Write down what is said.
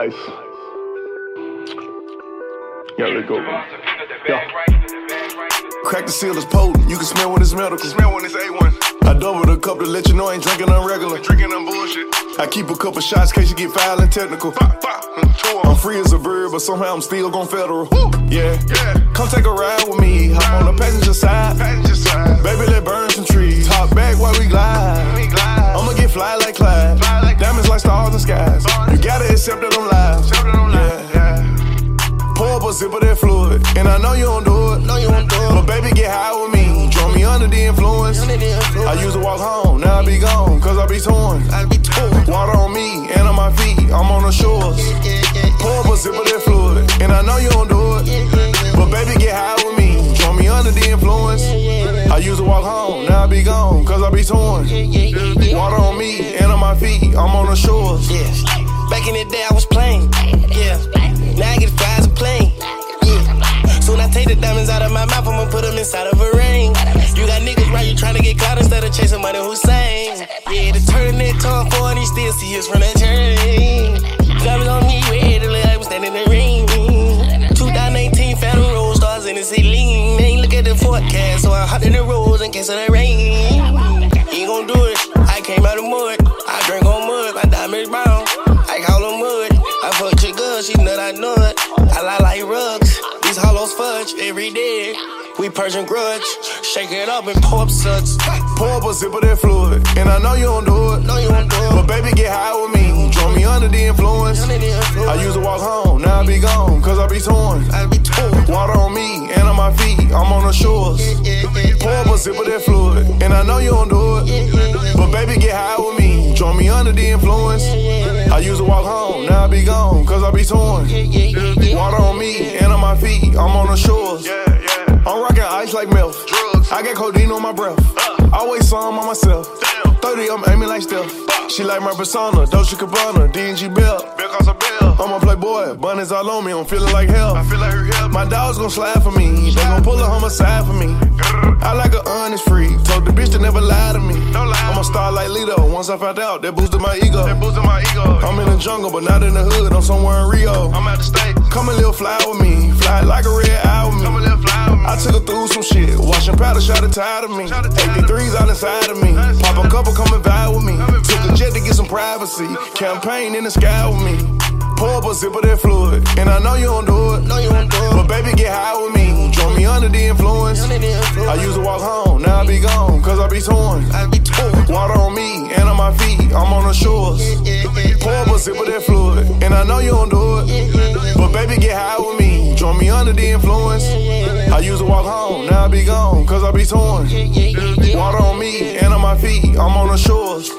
Ice. Yeah, let go. Yeah. Crack the seal is potent. You can smell when it's medical. Smell when it's A1. I doubled a cup to let you know I ain't drinking unregular. Drinking on bullshit. I keep a couple shots in case you get foul and technical. Fuck, fuck. Mm, two I'm free as a bird, but somehow I'm still gon' federal. Woo. Yeah. Yeah. Come take a ride with me. Hop on the passenger side. Passenger side. Baby, let burn some trees. Top back while we glide. We glide. I'ma get fly like Clyde. Fly like Diamonds like stars in the Stars. Know you don't do it. No, you won't do it. But baby, get high with me. Draw me under the influence. Under the influence. I used to walk home, now I be gone, cause I be torn. I'll be torn. Water on me and on my feet, I'm on the shores. Yeah, yeah, Pour up a sip of that fluid. And I know you don't do it. But baby, get high with me. Draw me under the influence. I used to walk home, now I be gone, cause I be torn. Water on me and on my feet, I'm on the shores. Back in the day, I was playing. Yeah. Now I get fly as a plane. I'ma put them inside of a ring. You got niggas right, you tryna get clout instead of chasing money Hussein. Yeah, to turn that tongue for and he still see us from that chain. Diamonds on me, red, like I'm standing in the ring. 2018, found the road stars in the ceiling. Ain't look at the forecast, so I hopped in the roads in case of the rain. Ain't gon' do it. I came out of mud. I drink on mud. My diamonds brown. I call them mud. I fuck your girl. She nut. I nut. I lie like rugs. These hollows fudge every day. We Persian grudge. Shake it up and pour up suds. Pour up a sip of that fluid. And I know you don't do it. No, you won't do it. But baby, get high with me. Draw me under the influence. None the influence. I used to walk home, now I be gone, cause I be torn. I be torn. Water on me and on my feet, I'm on the shores. Pour up a sip of that fluid, and I know you don't do it. But baby, get high with me, draw me under the influence. I used to walk home, now I be gone, cause I be torn. Water on me and on my feet, I'm on the shores. Yeah, yeah. I'm rocking ice like milk. Drugs. I got codeine on my breath. Uh. Always some on myself. Damn. 30, I'm aiming like Steph. She like my persona, Dolce Gabbana, D&G Bell. Bill costs bill. I'm a playboy, bunnies all on me, I'm feeling like hell. I feel like her help. My dogs gon' slide for me, they gon' pull a homicide for me. I like a honest freak, told the bitch to never lie to me. Don't lie. I'm a star like Lito, once I found out, that boosted my ego. That my ego. I'm in the jungle, but not in the hood, I'm somewhere in Rio. I'm out the state. Come a little fly with me, fly like a red eye with me. little fly with me. I took her through some shit, washing powder, shot it tired of me. Shot it tired 83s out inside of me, pop a couple, come and vibe with me. Took a jet to get some privacy, campaign in the sky with me. Pour up a sip of that fluid, and I know you don't do it. No, you won't do it. But baby, get high with me. Draw me under the influence. None of the influence. I used to walk home, now I be gone, cause I be torn. I. Water on me and on my feet, I'm on the shores. Pour up a sip of that fluid, and I know you don't do it. But baby, get high with me. Draw me under the influence. I used to walk home, now I be gone, cause I be torn. Water on me and on my feet, I'm on the shores.